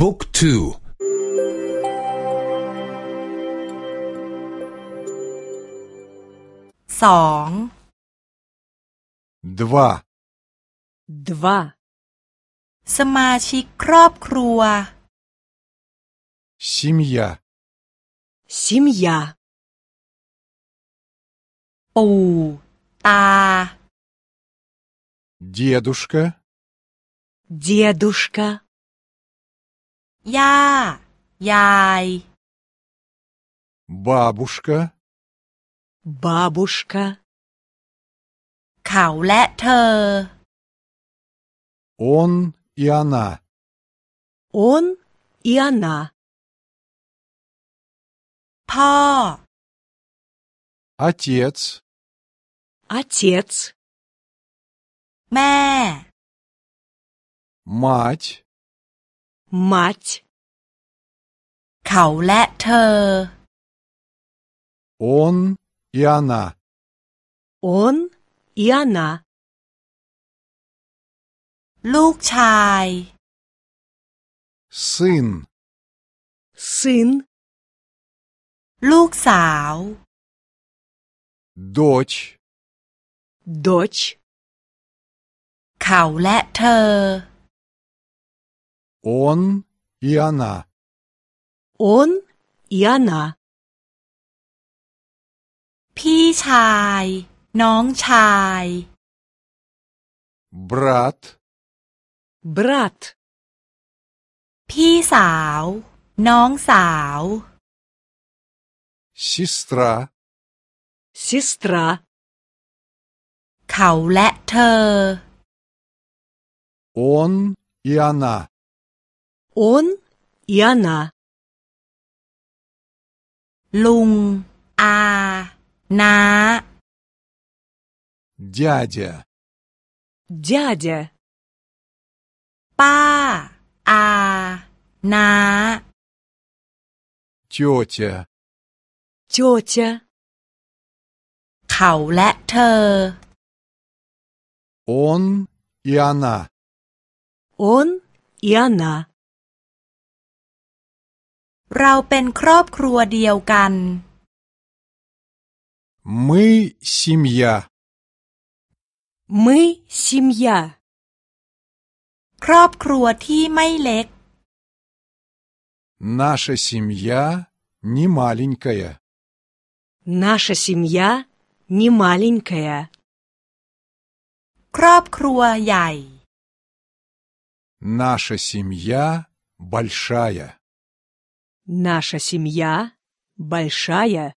บุ๊กทู สอง два, два, สมาชิกครอบครัว семья, семья, ปู่ ตา дедушка, дедушка, ย่า ยาย бабушка, бабушка, เขาและเธอ он и она, он и она, พ่อ отец, отец, แม่ мать, мать, เขาและเธอ он и она, он и она, ลูกชาย сын, сын, ลูกสาว дочь, дочь, เขาและเธอ он и она, он и она, พี่ชาย น้องชาย брат, брат, พี่สาว น้องสาว сестра, сестра, เขาและเธอ он и она, он и она, ลุง อา น้า дядя, дядя, ป้า อา น้า тетя, тетя, เขาและเธอ он и она, он и она, เราเป็นครอบครัวเดียวกัน мы семья, мы семья, ครอบครัวที่ไม่เล็ก наша семья не маленькая, наша семья не маленькая, ครอบครัวใหญ่ наша семья большая. Наша семья большая.